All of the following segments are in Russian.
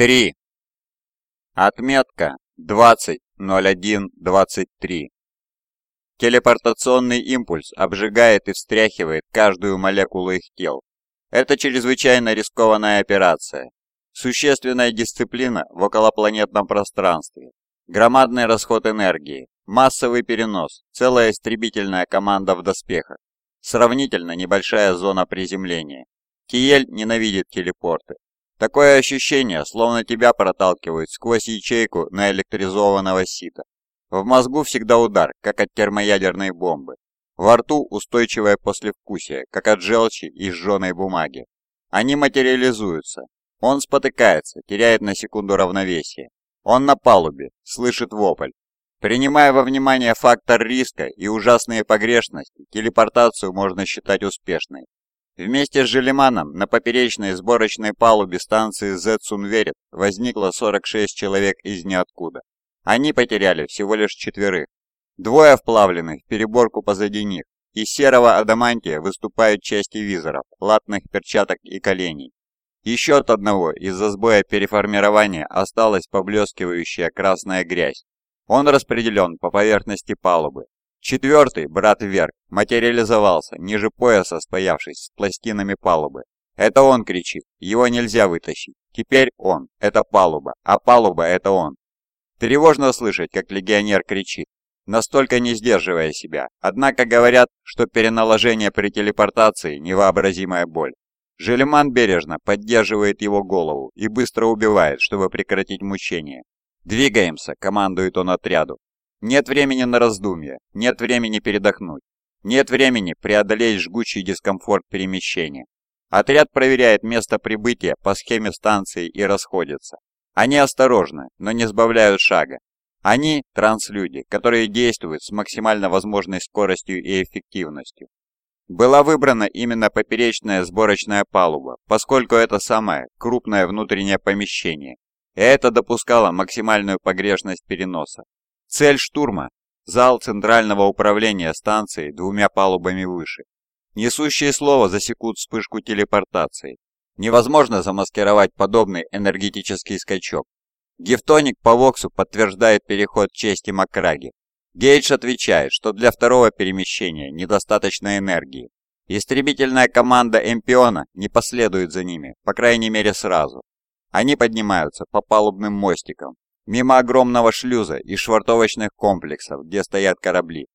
Три. Отметка 20.01.23. Телепортационный импульс обжигает и встряхивает каждую молекулу их тел. Это чрезвычайно рискованная операция. Существенная дисциплина в околопланетном пространстве. Громадный расход энергии, массовый перенос, целая истребительная команда в доспехах. Сравнительно небольшая зона приземления. Киель ненавидит телепорты, Такое ощущение, словно тебя проталкивают сквозь ячейку наэлектризованного сита. В мозгу всегда удар, как от термоядерной бомбы. Во рту устойчивое послевкусие, как от желчи и сжженной бумаги. Они материализуются. Он спотыкается, теряет на секунду равновесие. Он на палубе, слышит вопль. Принимая во внимание фактор риска и ужасные погрешности, телепортацию можно считать успешной. Вместе с Желеманом на поперечной сборочной палубе станции Зетсунверет возникло 46 человек из ниоткуда. Они потеряли всего лишь четверых. Двое вплавленных в переборку позади них. Из серого адамантия выступают части визоров, латных перчаток и коленей. Еще от одного из-за сбоя переформирования осталась поблескивающая красная грязь. Он распределен по поверхности палубы, Четвертый, брат вверх, материализовался, ниже пояса стоявшись, с пластинами палубы. Это он кричит, его нельзя вытащить. Теперь он, это палуба, а палуба это он. Тревожно слышать, как легионер кричит, настолько не сдерживая себя. Однако говорят, что переналожение при телепортации – невообразимая боль. Желеман бережно поддерживает его голову и быстро убивает, чтобы прекратить мучение. «Двигаемся», – командует он отряду. Нет времени на раздумья, нет времени передохнуть, нет времени преодолеть жгучий дискомфорт перемещения. Отряд проверяет место прибытия по схеме станции и расходится. Они осторожны, но не сбавляют шага. Они – транслюди, которые действуют с максимально возможной скоростью и эффективностью. Была выбрана именно поперечная сборочная палуба, поскольку это самое крупное внутреннее помещение, и это допускало максимальную погрешность переноса. Цель штурма – зал центрального управления станции двумя палубами выше. Несущие слово засекут вспышку телепортации. Невозможно замаскировать подобный энергетический скачок. Гефтоник по Воксу подтверждает переход чести Макраги. Гейдж отвечает, что для второго перемещения недостаточно энергии. Истребительная команда Эмпиона не последует за ними, по крайней мере сразу. Они поднимаются по палубным мостикам, мимо огромного шлюза и швартовочных комплексов, где стоят корабли.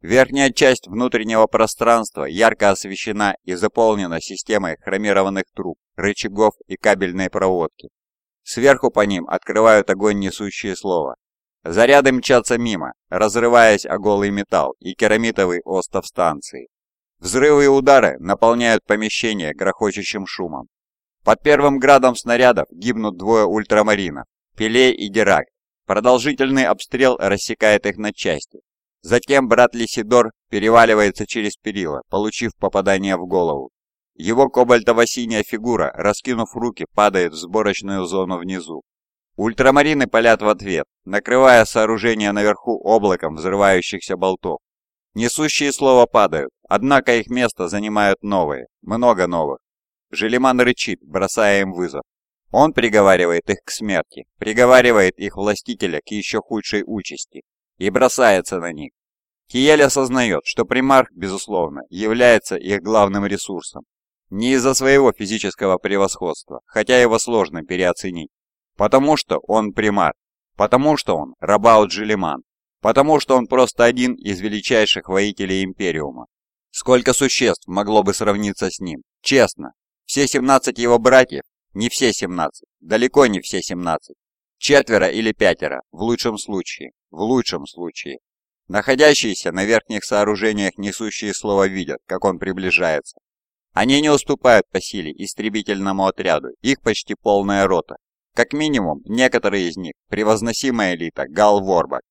Верхняя часть внутреннего пространства ярко освещена и заполнена системой хромированных труб, рычагов и кабельной проводки. Сверху по ним открывают огонь несущие слова. Заряды мчатся мимо, разрываясь о голый металл и керамитовый остов станции. Взрывы и удары наполняют помещение грохочущим шумом. Под первым градом снарядов гибнут двое ультрамаринов, Пеле и Дирак. Продолжительный обстрел рассекает их на части. Затем брат Лисидор переваливается через перила, получив попадание в голову. Его кобальтово-синяя фигура, раскинув руки, падает в сборочную зону внизу. Ультрамарины палят в ответ, накрывая сооружение наверху облаком взрывающихся болтов. Несущие слова падают, однако их место занимают новые, много новых. Желеман рычит, бросая им вызов. Он приговаривает их к смерти, приговаривает их властителя к еще худшей участи и бросается на них. Киель осознает, что примарх, безусловно, является их главным ресурсом. Не из-за своего физического превосходства, хотя его сложно переоценить. Потому что он примар. Потому что он Рабаут Джилиман. Потому что он просто один из величайших воителей Империума. Сколько существ могло бы сравниться с ним? Честно. Все 17 его братьев не все 17, далеко не все 17. Четверо или пятеро, в лучшем случае, в лучшем случае. Находящиеся на верхних сооружениях несущие слово видят, как он приближается. Они не уступают по силе истребительному отряду, их почти полная рота. Как минимум, некоторые из них – превозносимая элита Гал Ворбак.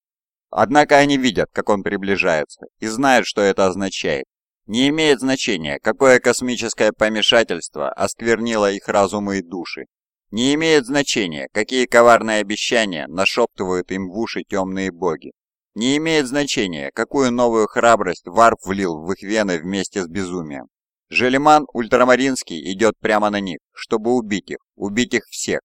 Однако они видят, как он приближается, и знают, что это означает. Не имеет значения, какое космическое помешательство осквернило их разумы и души. Не имеет значения, какие коварные обещания нашептывают им в уши темные боги. Не имеет значения, какую новую храбрость Варп влил в их вены вместе с безумием. Желеман Ультрамаринский идет прямо на них, чтобы убить их, убить их всех.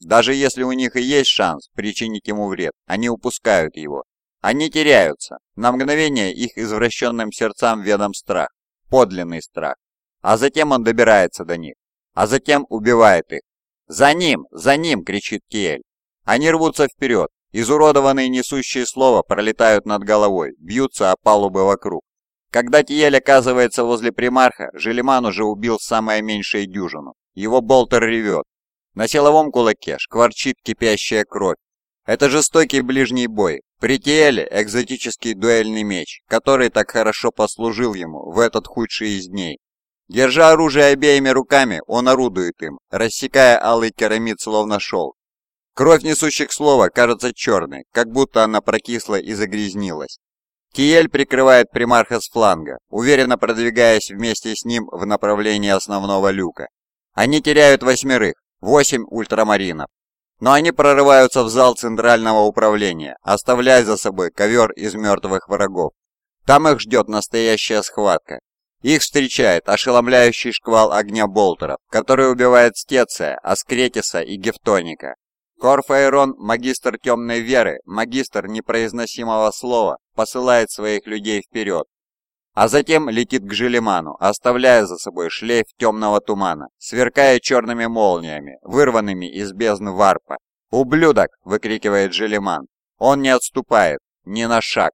Даже если у них и есть шанс причинить ему вред, они упускают его. Они теряются. На мгновение их извращенным сердцам ведом страх. Подлинный страх. А затем он добирается до них. А затем убивает их. «За ним! За ним!» — кричит Киэль. Они рвутся вперед. Изуродованные несущие слова пролетают над головой, бьются о палубы вокруг. Когда Тиель оказывается возле примарха, Желеман уже убил самое меньшее дюжину. Его болтер ревет. На силовом кулаке шкварчит кипящая кровь. Это жестокий ближний бой. При Тиэле экзотический дуэльный меч, который так хорошо послужил ему в этот худший из дней. Держа оружие обеими руками, он орудует им, рассекая алый керамид словно шел. Кровь несущих слова кажется черной, как будто она прокисла и загрязнилась. Киель прикрывает примарха с фланга, уверенно продвигаясь вместе с ним в направлении основного люка. Они теряют восьмерых, восемь ультрамаринов. Но они прорываются в зал центрального управления, оставляя за собой ковер из мертвых врагов. Там их ждет настоящая схватка, их встречает ошеломляющий шквал огня болтеров, который убивает Стеция, Аскретиса и Гефтоника. Корфаэрон, магистр темной веры, магистр непроизносимого слова, посылает своих людей вперед. А затем летит к Желеману, оставляя за собой шлейф темного тумана, сверкая черными молниями, вырванными из бездны варпа. «Ублюдок!» — выкрикивает Желеман. Он не отступает, ни на шаг.